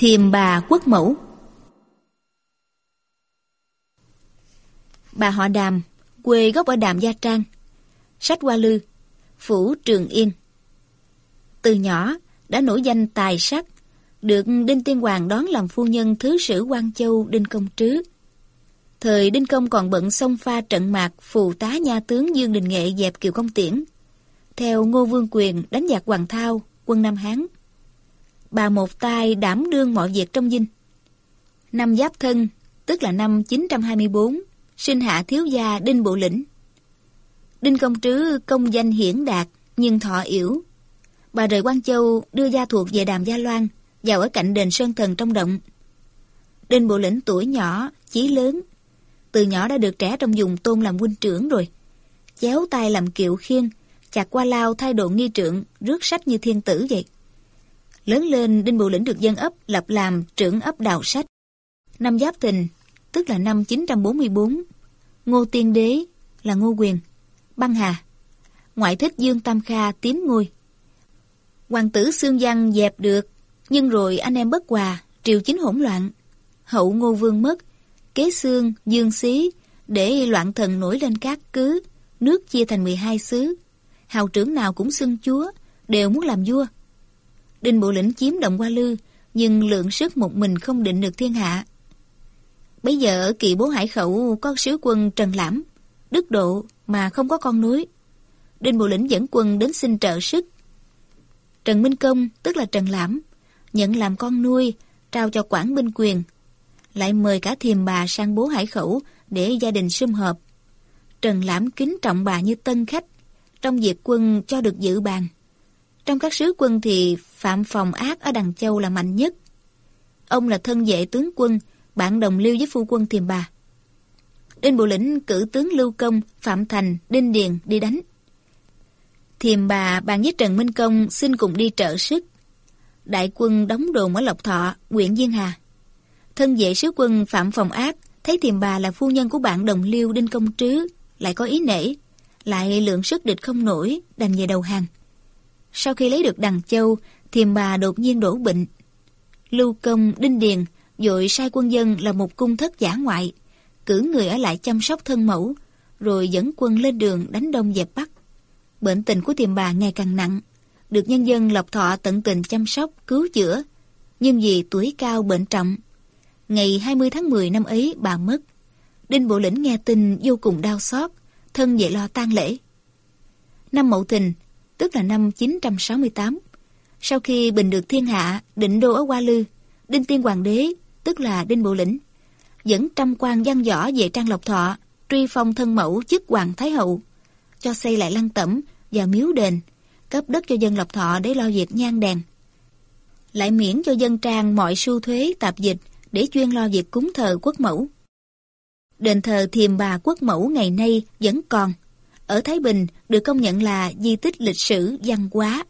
Thiềm bà quốc mẫu Bà họ Đàm, quê gốc ở Đàm Gia Trang. Sách Hoa Lư, Phủ Trường Yên. Từ nhỏ đã nổi danh tài sắc, được Đinh Tiên Hoàng đón làm phu nhân Thứ sử Quang Châu Đinh Công Trứ. Thời Đinh Công còn bận sông pha trận mạc phù tá nha tướng Dương Đình Nghệ dẹp Kiều Công Tiễn. Theo Ngô Vương Quyền đánh giặc Hoàng Thao, quân Nam Hán. Bà một tay đảm đương mọi việc trong dinh. Năm Giáp Thân, tức là năm 924, sinh hạ thiếu gia Đinh Bộ Lĩnh. Đinh Công Trứ công danh hiển đạt, nhưng thọ yểu. Bà rời Quan Châu đưa gia thuộc về đàm Gia Loan, vào ở cạnh đền Sơn Thần trong động. Đinh Bộ Lĩnh tuổi nhỏ, chí lớn. Từ nhỏ đã được trẻ trong vùng tôn làm huynh trưởng rồi. Chéo tay làm kiệu khiên, chặt qua lao thay độ nghi trượng, rước sách như thiên tử vậy. Lớn lên, Đinh Bộ Lĩnh được dân ấp lập làm trưởng ấp đào sách. Năm Giáp Thìn, tức là năm 944, Ngô Tiên Đế là Ngô Quyền, băng hà. Ngoại thích Dương Tam Kha tiến ngôi. Hoàng tử Sương Văn dẹp được, nhưng rồi anh em bất hòa, triều chính hỗn loạn. Hậu Ngô Vương mất, kế xương Dương Xí, để loạn thần nổi lên các cứ, nước chia thành 12 xứ. Hào trưởng nào cũng xưng chúa, đều muốn làm vua. Đinh Bộ Lĩnh chiếm động Hoa Lư, nhưng lượng sức một mình không định được thiên hạ. Bây giờ ở kỳ bố hải khẩu có sứ quân Trần Lãm, đức độ mà không có con núi. Đinh Bộ Lĩnh dẫn quân đến xin trợ sức. Trần Minh Công, tức là Trần Lãm, nhận làm con nuôi, trao cho quản binh quyền. Lại mời cả thiềm bà sang bố hải khẩu để gia đình sum họp. Trần Lãm kính trọng bà như tân khách, trong việc quân cho được dự bàn. Trong các sứ quân thì Phạm Phòng Ác ở Đằng Châu là mạnh nhất. Ông là thân vệ tướng quân, bạn đồng lưu với phu quân Thiềm Bà. Đinh Bộ Lĩnh cử tướng Lưu Công, Phạm Thành, Đinh Điền đi đánh. Thiềm Bà bàn với Trần Minh Công xin cùng đi trợ sức. Đại quân đóng đồn ở Lộc Thọ, huyện Diên Hà. Thân vệ sứ quân Phạm Phòng Ác thấy Thiềm Bà là phu nhân của bạn đồng lưu Đinh Công Trứ, lại có ý nể, lại lượng sức địch không nổi, đành về đầu hàng. Sau khi lấy được Đằng Châu, Thiềm Bà đột nhiên đổ bệnh. Lưu Công, Đinh Điền Dội sai quân dân là một cung thất giả ngoại, cử người ở lại chăm sóc thân mẫu, rồi dẫn quân lên đường đánh đông dẹp bắc. Bệnh tình của thiềm bà ngày càng nặng, được nhân dân Lộc Thọ tận tình chăm sóc, cứu chữa. Nhưng vì tuổi cao bệnh trọng, ngày 20 tháng 10 năm ấy bà mất. Đinh Bộ Lĩnh nghe tin vô cùng đau xót, thân về lo tang lễ. Năm Mậu Thìn, tức là năm 968, sau khi bình được thiên hạ, định đô ở Hoa Lư, Đinh Tiên Hoàng đế tức là Đinh Bộ Lĩnh, dẫn trăm quan văn võ về Trang Lộc Thọ, truy phong thân mẫu chức Hoàng Thái Hậu, cho xây lại lăng tẩm và miếu đền, cấp đất cho dân Lộc Thọ để lo việc nhang đèn. Lại miễn cho dân Trang mọi su thuế tạp dịch để chuyên lo việc cúng thờ quốc mẫu. Đền thờ Thiềm Bà Quốc Mẫu ngày nay vẫn còn. Ở Thái Bình được công nhận là di tích lịch sử văn hóa.